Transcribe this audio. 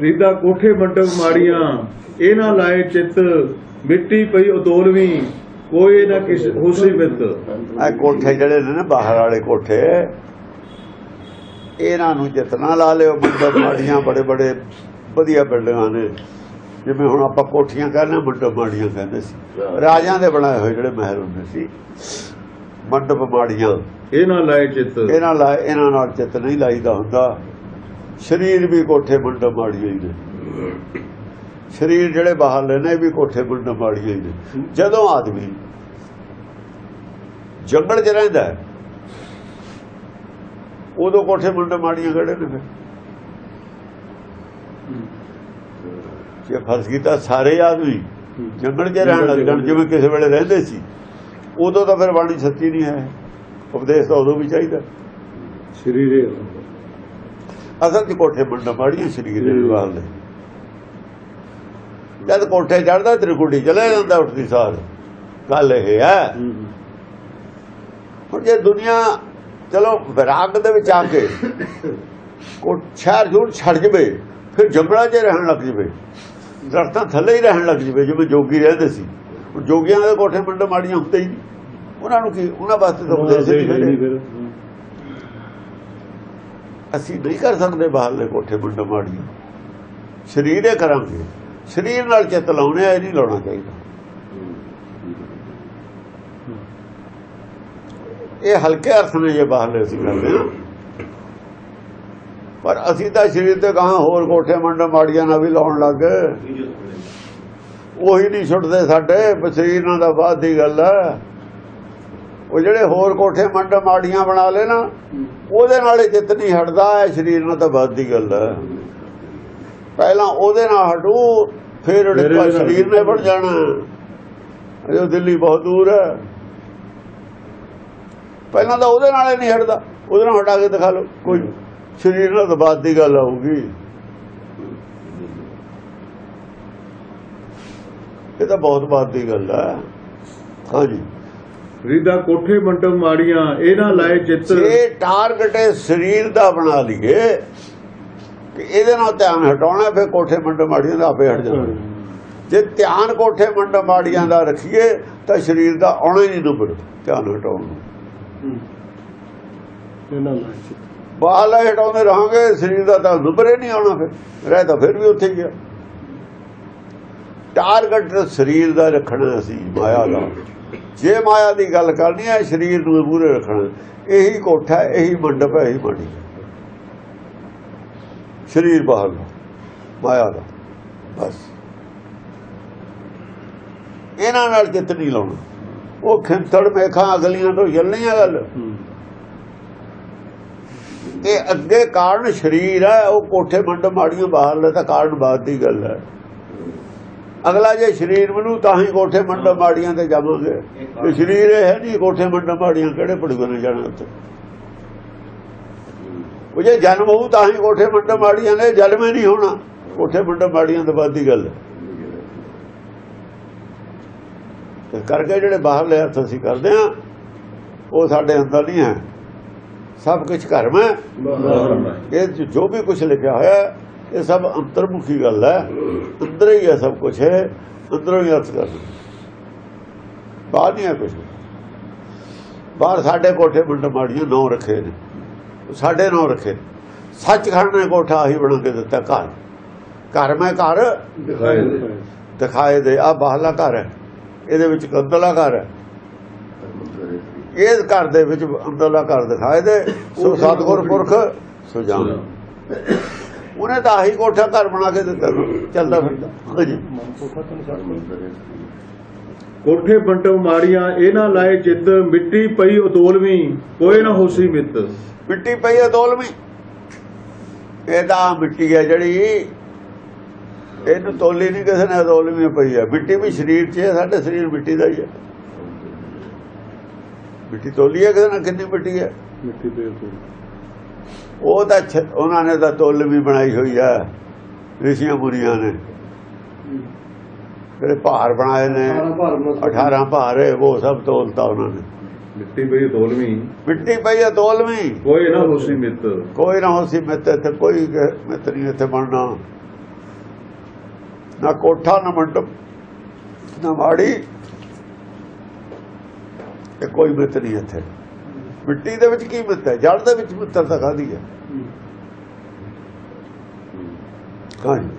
ਰੀਦਾ ਕੋਠੇ ਮੰਡਪ ਮਾੜੀਆਂ ਇਹ ਨਾ ਲਾਏ ਚਿੱਤ ਮਿੱਟੀ ਪਈ ਉਤੋਲਵੀਂ ਕੋਈ ਨਾ ਕਿਸ ਹੋਸੀ ਮਿੱਤ ਇਹ ਕੋਠੇ ਜਿਹੜੇ ਨੇ ਨਾ ਬਾਹਰ ਵਾਲੇ ਕੋਠੇ ਇਹਨਾਂ ਨੂੰ ਜਿਤਨਾ ਲਾ ਲਿਓ ਮੰਡਪ ਮਾੜੀਆਂ ਬੜੇ ਬੜੇ ਵਧੀਆ ਬਿਲਡਿੰਗਾਂ ਨੇ। ਜਿਵੇਂ ਹੁਣ ਆਪਾਂ ਕੋਠੀਆਂ ਕਹਿੰਦੇ ਮੰਡਪ ਮਾੜੀਆਂ ਕਹਿੰਦੇ ਸੀ। ਰਾਜਿਆਂ ਦੇ ਬਣਾਏ ਹੋਏ ਜਿਹੜੇ ਮਹਿਲ ਹੁੰਦੇ ਸੀ ਮੰਡਪ ਮਾੜੀਆਂ। ਇਹ ਨਾ ਲਾਏ ਚਿੱਤ। ਇਹਨਾਂ ਲਾ ਇਹਨਾਂ ਨਾਲ ਚਿੱਤ ਨਹੀਂ ਲਾਈਦਾ ਹੁੰਦਾ। ਸਰੀਰ ਵੀ ਕੋਠੇ ਮੰਡਪ ਮਾੜੀਆਂ ਹੀ ਨੇ। ਸਰੀਰ ਜਿਹੜੇ ਬਾਹਰ ਲੈਣੇ ਵੀ ਕੋਠੇ ਮੰਡਪ ਮਾੜੀਆਂ ਹੀ ਨੇ। ਜਦੋਂ ਆਦਮੀ ਜੰਗਲ 'ਚ ਰਹਿੰਦਾ ਉਦੋਂ ਕੋਠੇ ਮੰਡਪ ਮਾੜੀਆਂ ਖੜੇ ਨੇ ਫਿਰ। ਜੇ ਫਸ ਗਈ ਤਾਂ ਸਾਰੇ ਆਦਮੀ ਜੰਗਲ 'ਚ ਰਹਿਣ ਲੱਗ ਜਾਣ, ਜਿਵੇਂ ਕਿਸੇ ਵੇਲੇ ਰਹਿੰਦੇ ਸੀ, ਉਦੋਂ ਤਾਂ ਫਿਰ ਬਾਣੀ ਸੱਚੀ ਨਹੀਂ ਹੈ। ਉਪਦੇਸ਼ ਤਾਂ ਉਦੋਂ ਵੀ ਚਾਹੀਦਾ। ਸਰੀਰੇ ਅਸਲ 'ਚ ਕੋਠੇ ਮੰਡਪ ਮਾੜੀਆਂ ਸਰੀਰ ਦੇ ਵਾਲ ਦੇ ਜਦ ਕੋਠੇ ਚੜਦਾ ਤ੍ਰਿਕੁਟੀ ਚਲੇ ਜਾਂਦਾ ਉੱਠਦੀ ਸਾਰ। ਗੱਲ ਇਹ ਹੈ। ਹੁਣ ਜੇ ਦੁਨੀਆ ਚਲੋ ਵਿਰਾਗ ਦੇ ਵਿੱਚ ਆ ਕੇ ਕੋ ਸ਼ਹਿਰ ਜੂੜ ਛੱਡ ਜਵੇ ਫਿਰ ਜੰਗਲਾਂ 'ਚ ਰਹਿਣ ਲੱਗ ਜਵੇ ਦਰਖਤਾਂ ਥੱਲੇ ਹੀ ਰਹਿਣ ਲੱਗ ਜਵੇ ਜਿਵੇਂ ਜੋਗੀ ਰਹਿੰਦੇ ਸੀ। ਜੋਗੀਆਂ ਦੇ ਕੋਠੇ ਮੰਡ ਮਾੜੀਆਂ ਹੁੰਦੇ ਹੀ ਉਹਨਾਂ ਨੂੰ ਕੀ ਉਹਨਾਂ ਵਾਸਤੇ ਤਾਂ ਉਪਦੇਸ਼ ਨਹੀਂ। ਅਸੀਂ ਨਹੀਂ ਕਰ ਸਕਦੇ ਬਾਹਰਲੇ ਕੋਠੇ ਮੰਡ ਸਰੀਰ ਸਰੀਰੇ ਕਰਾਂਗੇ। ਸਰੀਰ ਨਾਲ ਚਿੱਤ ਲਾਉਣੇ ਆ, ਇਹ ਨਹੀਂ ਲਾਉਣਾ ਚਾਹੀਦਾ। ਇਹ ਹਲਕੇ ਅਰਥ ਨੇ ਜੇ ਬਾਹਰਲੇ ਅਸੀਂ ਕਰਦੇ ਹਾਂ। ਪਰ ਅਸੀਂ ਤਾਂ ਸਰੀਰ ਤੇ ਕਹਾਂ ਹੋਰ ਕੋਠੇ ਮੰਡ ਮਾੜੀਆਂ ਨਾਲ ਵੀ ਲਾਉਣ ਲੱਗ ਗਏ। ਉਹੀ ਨਹੀਂ ਛੁੱਟਦੇ ਸਾਡੇ, ਸਰੀਰ ਨਾਲ ਦਾ ਬਾਅਦ ਦੀ ਗੱਲ ਹੈ। ਉਹ ਜਿਹੜੇ ਹੋਰ ਕੋਠੇ ਮੰਡ ਮਾੜੀਆਂ ਬਣਾ ਲੈ ਨਾ ਉਹਦੇ ਨਾਲ ਹੀ ਚਿੱਤ ਨਹੀਂ ਹਟਦਾ ਹੈ ਸਰੀਰ ਨਾਲ ਤਾਂ ਬਾਅਦ ਦੀ ਗੱਲ ਹੈ। ਪਹਿਲਾਂ ਉਹਦੇ ਨਾਲ ਹਟੂ ਫਿਰ ਉਹਦੇ ਸਰੀਰ ਨੇ ਬਣ ਜਾਣਾ। ਅਜੋ ਦਿੱਲੀ ਬਹੁਤ ਦੂਰ ਹੈ। ਪਹਿਲਾਂ ਤਾਂ ਉਹਦੇ ਨਾਲ ਹੀ ਨਹੀਂ ਹਟਦਾ। ਉਹਦੇ ਨਾਲ ਹਟਾ ਕੇ ਦਿਖਾ ਲਓ ਕੋਈ ਸਰੀਰ ਨਾਲ ਤਾਂ ਬਾਅਦ ਦੀ ਗੱਲ ਆਊਗੀ। ਇਹ ਤਾਂ ਬਹੁਤ ਬਾਤ ਦੀ ਗੱਲ ਹੈ। ਹਾਂਜੀ। ਰੀਦਾ ਕੋਠੇ ਮੰਡਪ ਮਾੜੀਆਂ ਇਹ ਨਾ ਲਾਏ ਚਿੱਤ ਜੇ ਟਾਰਗੇਟ ਸਰੀਰ ਦਾ ਬਣਾ ਲਈਏ ਕਿ ਇਹਦੇ ਨਾਲ ਧਿਆਨ ਹਟਾਉਣਾ ਫਿਰ ਕੋਠੇ ਮੰਡ ਮਾੜੀਆਂ ਦਾ ਆਪੇ ਹਟ ਜਾਣਾ ਜੇ ਧਿਆਨ ਕੋਠੇ ਮੰਡ ਮਾੜੀਆਂ ਦਾ ਰੱਖੀਏ ਤਾਂ ਸਰੀਰ ਦਾ ਆਉਣਾ ਹੀ ਨਹੀਂ ਦੁਬੜ ਧਿਆਨ ਹਟਾਉਣ ਨੂੰ। ਇਹਨਾਂ ਲਾਏ ਬਾਹਲਾ ਹਟਾਉਂਦੇ ਰਹਾਂਗੇ ਸਰੀਰ ਦਾ ਤਾਂ ਦੁਬਰੇ ਨਹੀਂ ਆਉਣਾ ਫਿਰ ਰਹਿ ਤਾਂ ਫਿਰ ਵੀ ਉੱਥੇ ਹੀ ਆ। ਟਾਰਗੇਟ ਸਰੀਰ ਦਾ ਰੱਖਣਾ ਅਸੀਂ ਮਾਇਆ ਦਾ। ਜੇ ਮਾਇਆ ਦੀ ਗੱਲ ਕਰਨੀ ਹੈ, ਸਰੀਰ ਨੂੰ ਪੂਰੇ ਰੱਖਣਾ ਇਹੀ ਕੋਠਾ ਇਹੀ ਮੰਡਪ ਹੈ, ਇਹੀ ਮਾੜੀ ਸਰੀਰ ਬਾਹਰ ਦਾ, ਮਾਇਆ ਦਾ, ਬਸ। ਇਹਨਾਂ ਨਾਲ ਚਿੱਤ ਨਹੀਂ ਲਾਉਣਾ। ਉਹ ਖਿੰਤੜ ਮੇਖਾਂ ਅਗਲੀਆਂ ਤੋਂ ਜਲਣੀਆਂ ਗੱਲ। ਇਹ ਅੱਗੇ ਕਾਰਨ ਸਰੀਰ ਹੈ, ਉਹ ਕੋਠੇ ਮੰਡਪ ਮਾੜੀਆਂ ਬਾਹਰ ਲੈ ਤਾਂ ਕਾਰਨ ਬਾਤ ਦੀ ਗੱਲ ਹੈ। ਅਗਲਾ ਜੇ ਸਰੀਰ ਬਣੂ ਤਾਂ ਹੀ ਕੋਠੇ ਮੰਡ ਮਾੜੀਆਂ ਤੇ ਜਾਵਾਂਗੇ। ਤੇ ਸਰੀਰ ਇਹ ਹੈ ਨਹੀਂ ਕੋਠੇ ਮੰਡ ਮਾੜੀਆਂ ਕਿਹੜੇ ਪੜੂਗੇ ਨੇ ਜਾਣਾ ਉੱਥੇ? ਉਹ ਜੇ ਜਨਮ ਹੋਊ ਤਾਂ ਹੀ ਕੋਠੇ ਮੰਡ ਮਾੜੀਆਂ ਨੇ ਜਨਮ ਨਹੀਂ ਹੋਣਾ। ਕੋਠੇ ਮੰਡ ਮਾੜੀਆਂ ਤੋਂ ਬਾਅਦ ਦੀ ਗੱਲ ਤੇ ਕਰਕੇ ਜਿਹੜੇ ਬਾਹਰਲੇ ਹੱਥ ਅਸੀਂ ਕਰਦੇ ਆ ਉਹ ਸਾਡੇ ਅੰਦਰ ਨਹੀਂ ਹੈ। ਸਭ ਕੁਝ ਘਰ ਮੈਂ ਇਹ ਜੋ ਵੀ ਕੁਝ ਲਿਖਿਆ ਹੋਇਆ ਹੈ, ਇਹ ਸਭ ਅੰਤਰਮੁਖੀ ਗੱਲ ਹੈ। ਅੰਦਰ ਹੀ ਹੈ ਸਭ ਕੁਝ ਹੈ ਅੰਦਰੋਂ ਹੀ ਅਰਥ ਕਰਨਾ ਬਾਹਰ ਨਹੀਂ ਹੈ ਕੁਝ ਬਾਹਰ ਸਾਡੇ ਕੋਠੇ ਮੰਡ ਮਾੜੀਆਂ ਨੌ ਰੱਖੇ ਨੇ। ਸਾਡੇ ਨੌ ਰੱਖੇ ਸੱਚਖੰਡ ਨੇ ਕੋਠਾ ਹੀ ਬਣਾ ਕੇ ਦਿੱਤਾ ਘਰ। ਘਰ ਮੈਂ ਘਰ ਦਿਖਾਏ ਦੇ। ਦਿਖਾਏ ਦੇ। ਆ ਬਾਹਲਾ ਘਰ ਹੈ। ਇਹਦੇ ਵਿੱਚ ਅੰਦਰਲਾ ਘਰ ਹੈ। ਇਸ ਘਰ ਦੇ ਵਿੱਚ ਅੰਦਰਲਾ ਘਰ ਦਿਖਾਏ ਦੇ। ਸੋ ਸਤਿਗੁਰ ਪੁਰਖ ਸੋ ਜਾਣ ਉਹਨੇ ਤਾਂ ਆਹੀ ਕੋਠਾ ਘਰ ਬਣਾ ਕੇ ਦਿੱਤਾ ਚੱਲਦਾ ਫਿਰਦਾ। ਹਾਂਜੀ। ਕੋਠੇ ਮੰਡਪ ਮਾੜੀਆਂ ਇਹ ਨਾ ਲਾਏ ਚਿੱਤ ਮਿੱਟੀ ਪਈ ਉਤੋਲਵੀਂ ਕੋਈ ਨਾ ਹੋਸੀ ਮਿੱਤ। ਮਿੱਟੀ ਪਈ ਹੈ ਦੋਲਵੀਂ ਇਹ ਤਾਂ ਮਿੱਟੀ ਹੈ ਜਿਹੜੀ ਇਹਨੂੰ ਤੋਲੀ ਨਹੀਂ ਕਿਸੇ ਨੇ ਦੋਲਵੀਂ ਪਈ ਹੈ। ਮਿੱਟੀ ਵੀ ਸਰੀਰ 'ਚ ਹੈ ਸਾਡੇ ਸਰੀਰ ਮਿੱਟੀ ਦਾ ਹੀ ਹੈ। ਮਿੱਟੀ ਤੋਲੀ ਹੈ ਕਿਸੇ ਨਾਲ ਕਿੰਨੀ ਮਿੱਟੀ ਹੈ? ਮਿੱਟੀ ਪਈ ਉਤੋਲ ਉਹ ਤਾਂ ਉਹਨਾਂ ਨੇ ਤਾਂ ਤੋਲ ਵੀ ਬਣਾਈ ਹੋਈ ਹੈ ਰਿਸ਼ੀਆਂ ਮੁਨੀਆਂ ਨੇ। ਜਿਹੜੇ ਭਾਰ ਬਣਾਏ ਨੇ 18 ਭਾਰ ਉਹ ਸਭ ਤੋਲਤਾ ਉਹਨਾਂ ਨੇ। ਮਿੱਟੀ ਪਈ ਉਤੋਲਵੀਂ ਮਿੱਟੀ ਪਈ ਹੈ ਤੋਲਵੀਂ। ਕੋਈ ਨਾ ਹੋਸੀ ਮਿੱਤ। ਕੋਈ ਨਾ ਹੋਸੀ ਮਿੱਤ ਇੱਥੇ ਕੋਈ ਮਿੱਤ ਨਹੀਂ ਇੱਥੇ ਬਣਨਾ। ਨਾ ਕੋਠਾ ਨਾ ਮੰਡਪ ਨਾ ਮਾੜੀ। ਇਹ ਕੋਈ ਮਿੱਤ ਨਹੀਂ ਇੱਥੇ। ਮਿੱਟੀ ਦੇ ਵਿੱਚ ਕੀ ਮਿੱਤ ਹੈ? ਜੜ ਦੇ ਵਿੱਚ ਮਿੱਤਰਤਾ ਕਾਹਦੀ ਹੈ। ਹਾਂਜੀ।